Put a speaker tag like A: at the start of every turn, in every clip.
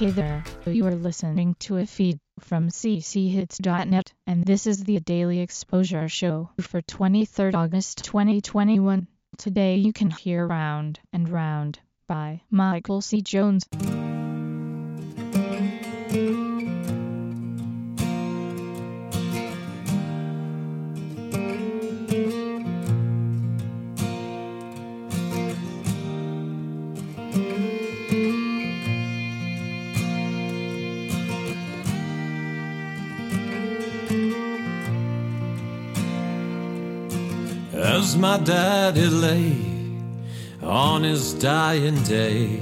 A: Hey there, you are listening to a feed from cchits.net, and this is the Daily Exposure Show for 23rd August 2021. Today you can hear Round and Round by Michael C. Jones.
B: As my daddy lay on his dying day,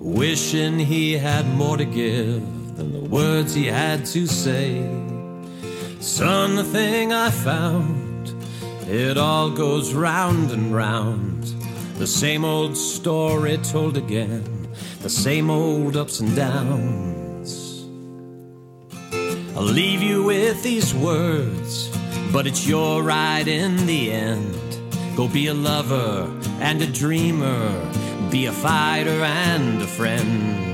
B: wishing he had more to give than the words he had to say. Son, the thing I found, it all goes round and round. The same old story told again, the same old ups and downs. I'll leave you with these words but it's your ride in the end. Go be a lover and a dreamer, be a fighter and a friend.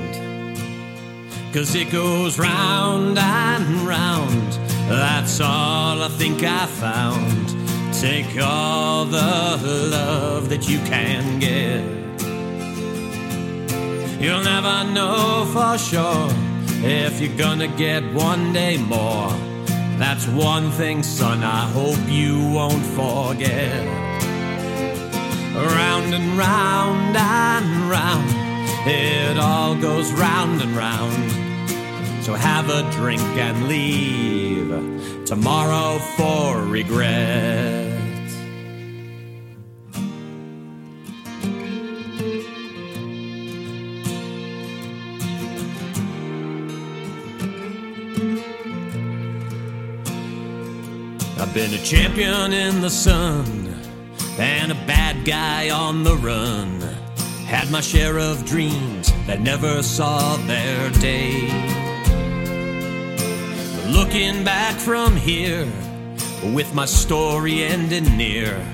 B: Cause it goes round and round, that's all I think I found. Take all the love that you can get. You'll never know for sure if you're gonna get one day more. That's one thing, son, I hope you won't forget. Round and round and round, it all goes round and round. So have a drink and leave tomorrow for regret. Been a champion in the sun and a bad guy on the run. Had my share of dreams that never saw their day. Looking back from here, with my story ending near,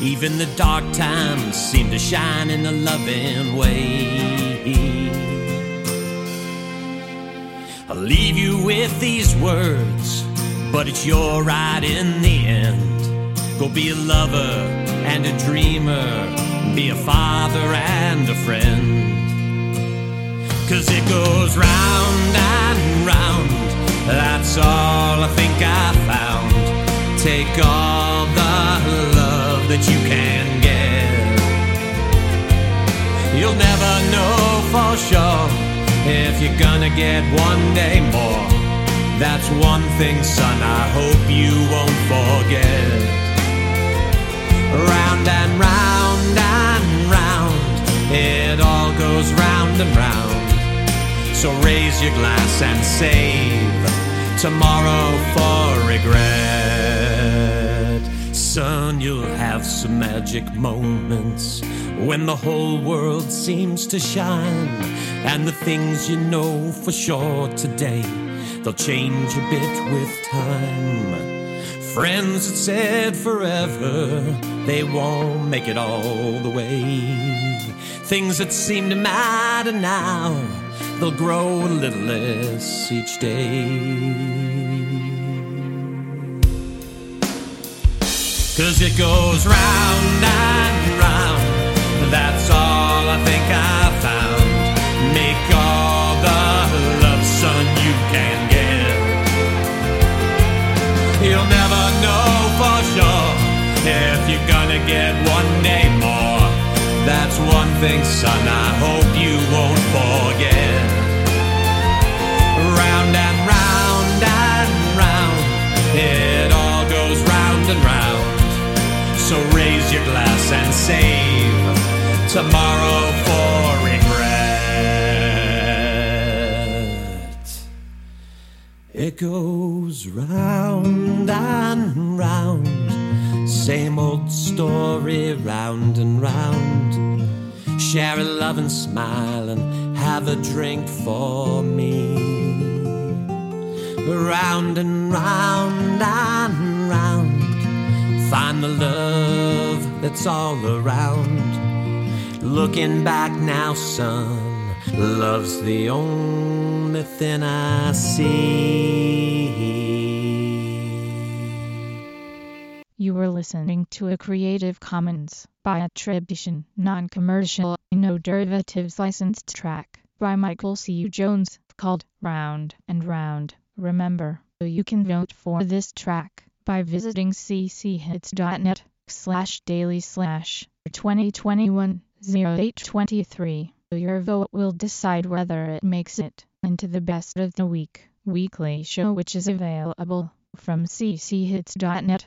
B: even the dark times seem to shine in a loving way. I'll leave you with these words but it's your ride in the end. Go be a lover and a dreamer, be a father and a friend. Cause it goes round and round, that's all I think I found. Take all the love that you can get. You'll never know for sure if you're gonna get one day more. That's one thing, son, I hope you won't forget. Round and round and round, it all goes round and round. So raise your glass and save tomorrow for regret. Son, you'll have some magic moments when the whole world seems to shine, and the things you know for sure today they'll change a bit with time. Friends that said forever, they won't make it all the way. Things that seem to matter now, they'll grow a little less each day. Cause it goes round and round, if you're gonna get one day more. That's one thing, son, I hope you won't forget. Round and round and round, it all goes round and round. So raise your glass and save tomorrow for regret. It goes round and round, same old story, round and round. Share a love and smile and have a drink for me. Round and round and round, find the love that's all around. Looking back now, son, Love's the only thing I see.
A: Were listening to a Creative Commons by attribution, non-commercial, no derivatives licensed track by Michael C. Jones called Round and Round. Remember, you can vote for this track by visiting cchits.net slash daily slash 2021 0823. Your vote will decide whether it makes it into the best of the week weekly show which is available from cchits.net